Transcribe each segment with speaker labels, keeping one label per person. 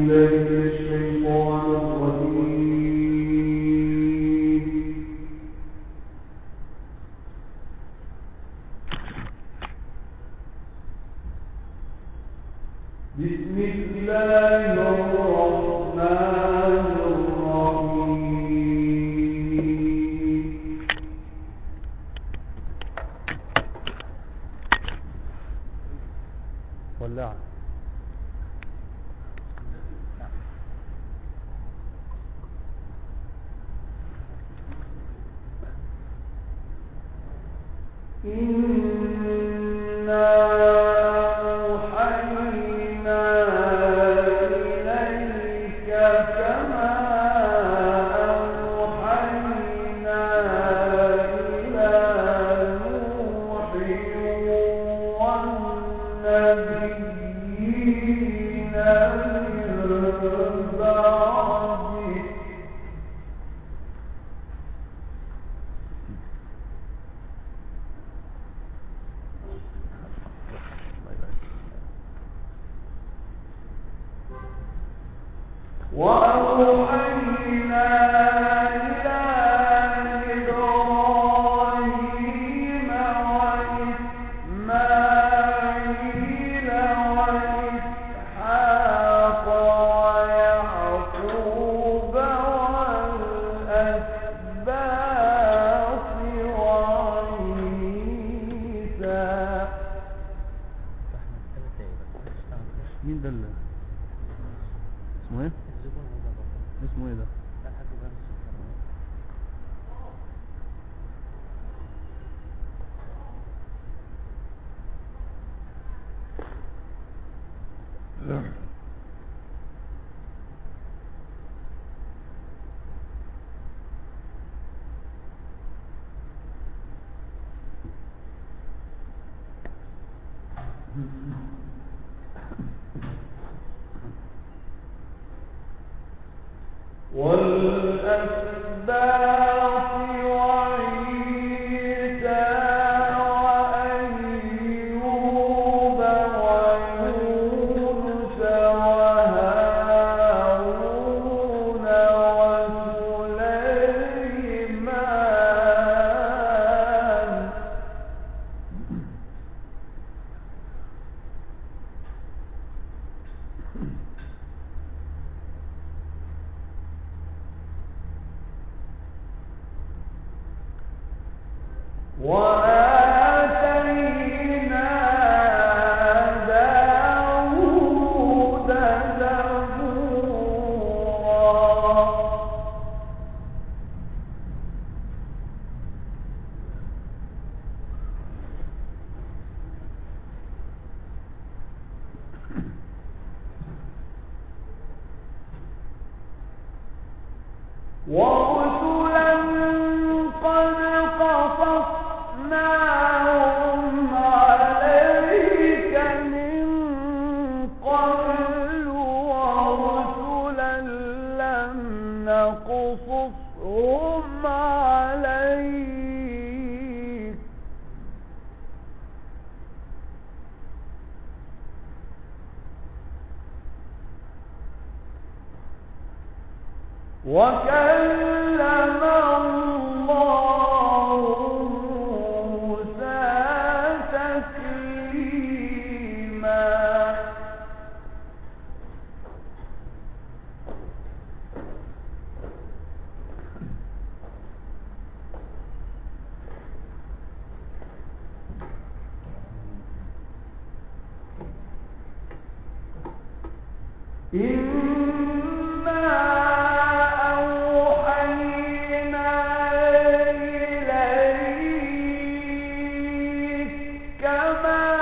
Speaker 1: Amen. إِنَّا أسباب ما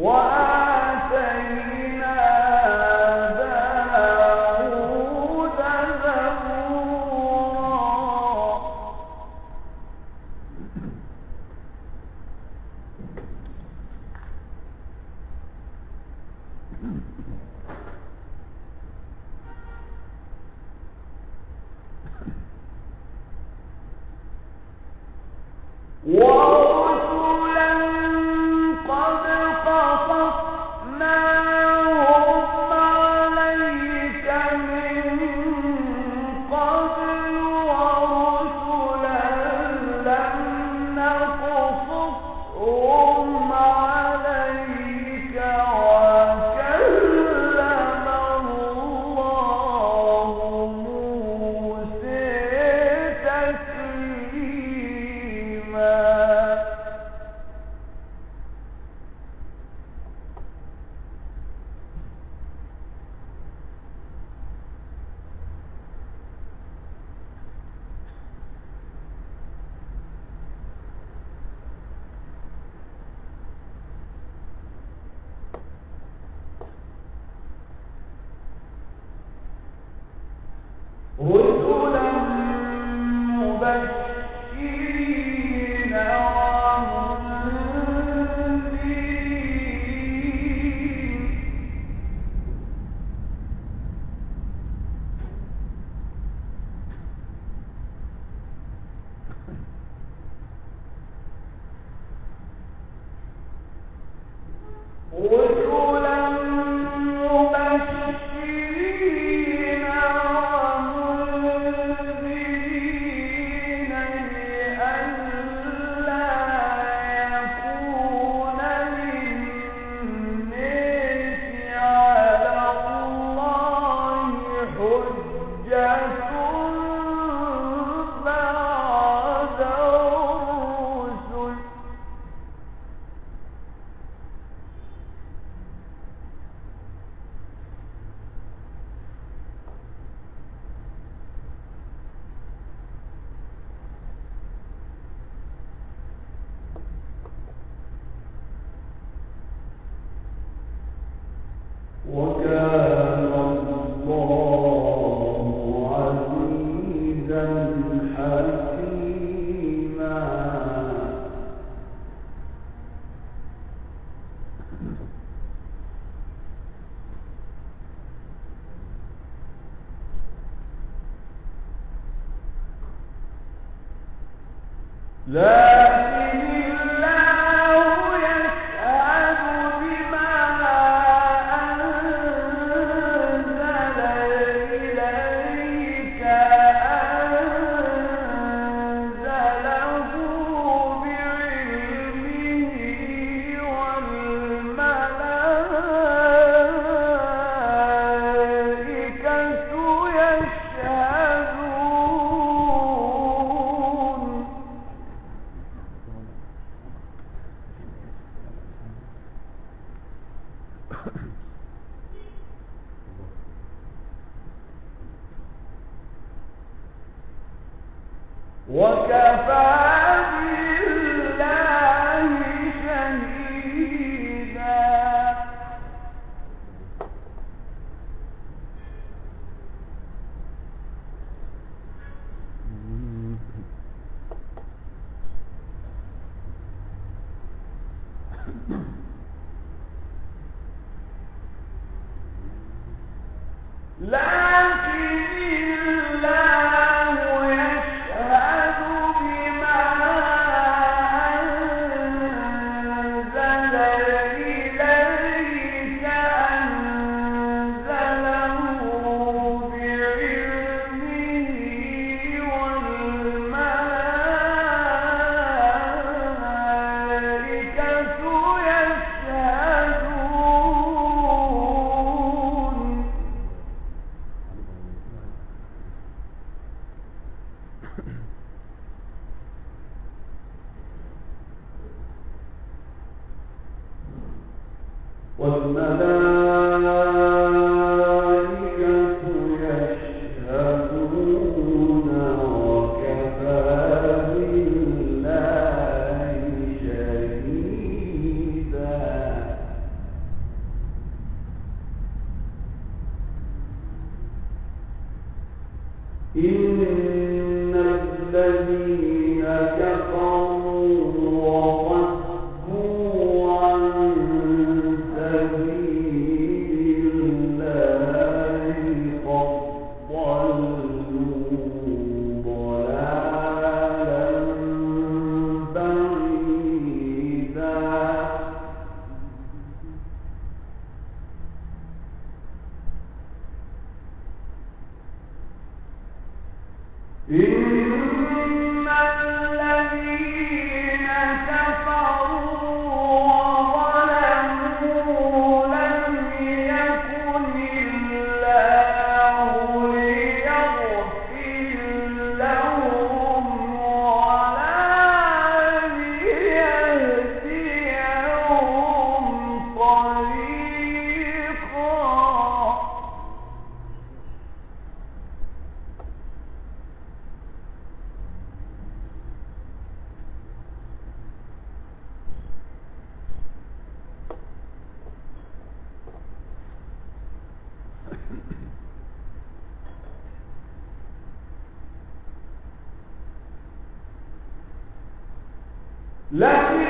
Speaker 1: وأن وجوه لا تكفروا فإن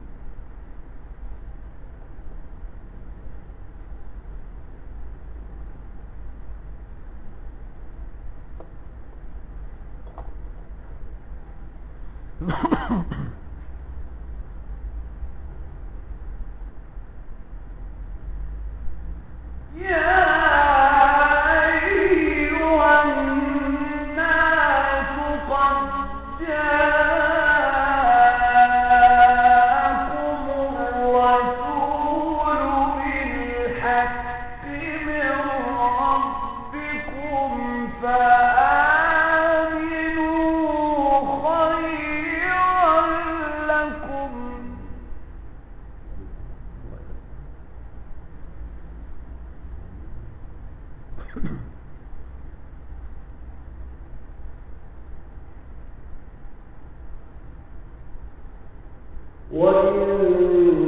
Speaker 1: لله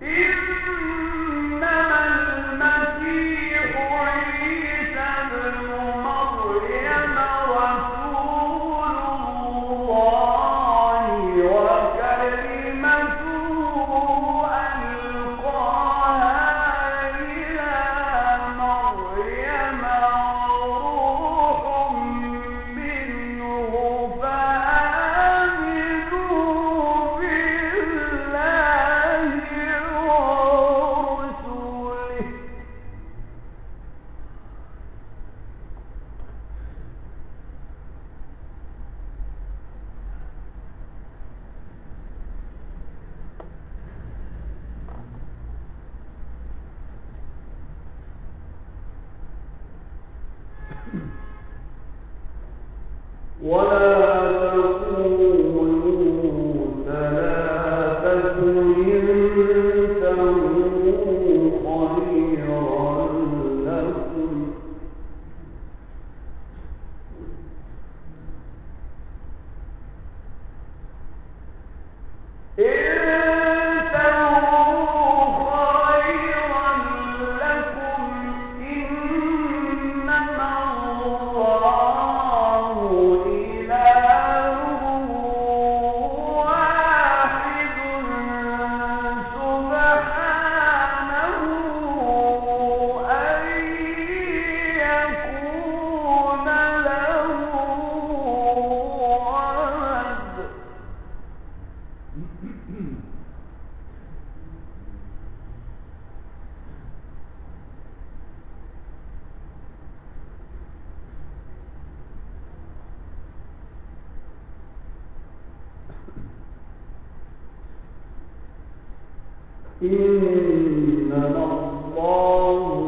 Speaker 1: 嗯。إنما الله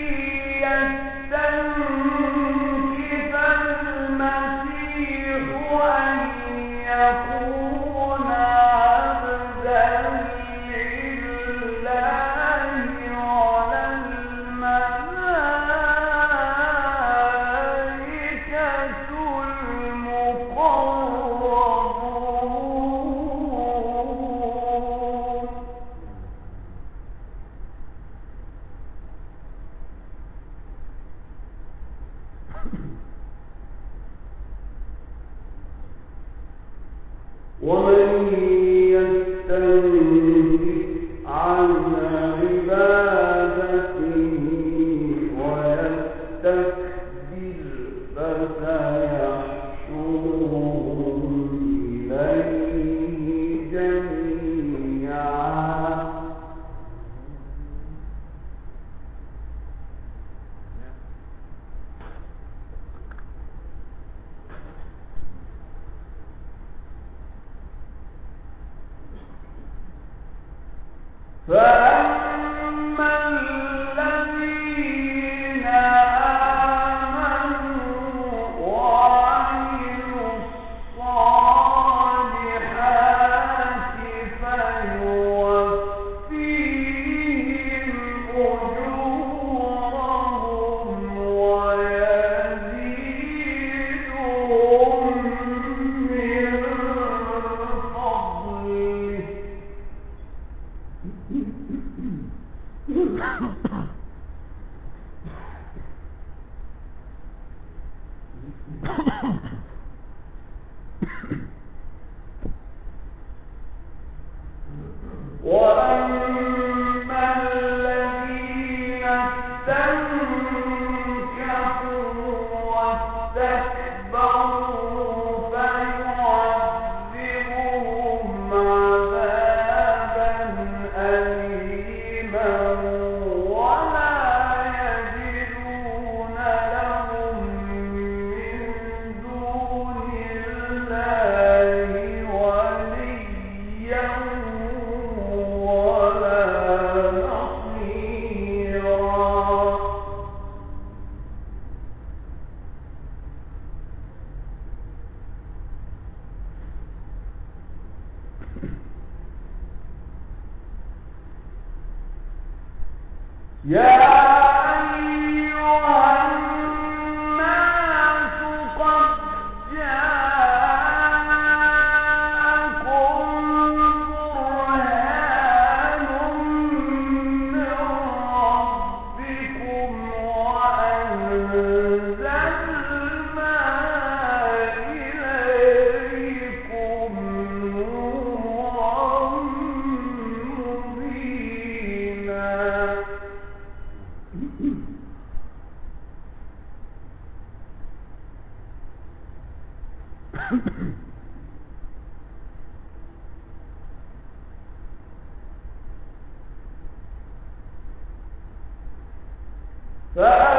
Speaker 1: يستنكف Yeah! Well,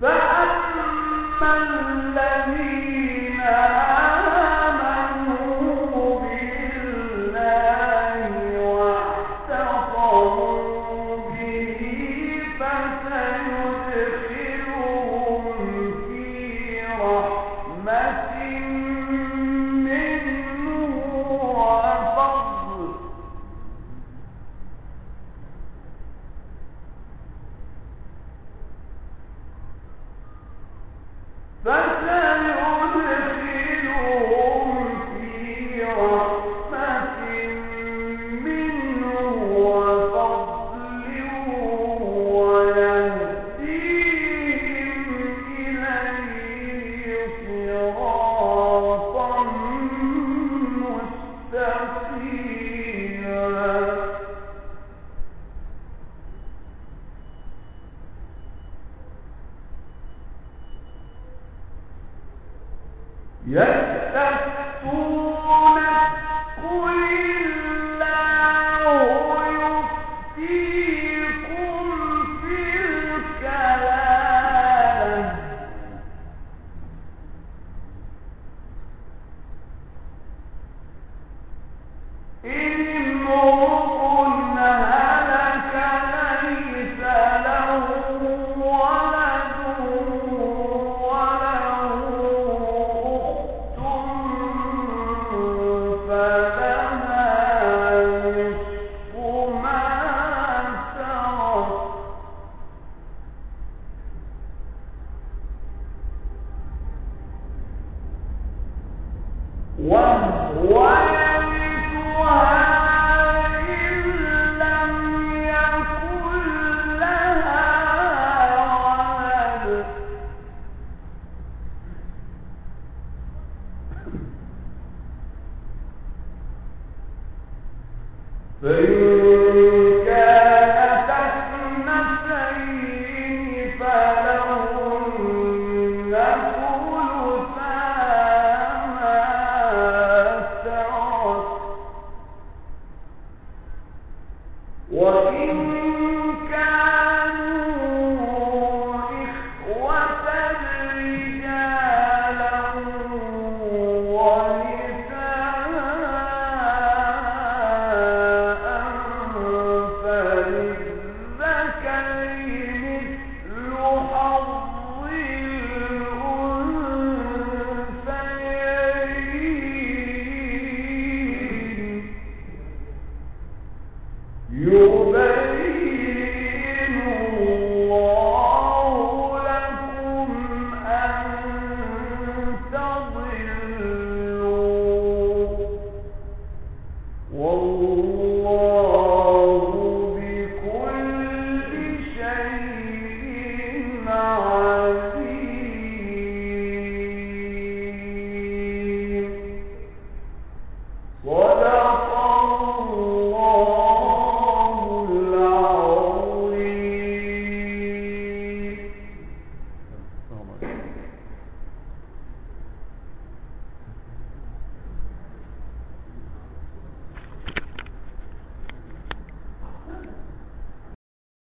Speaker 1: فأما الذين Yeah? وهو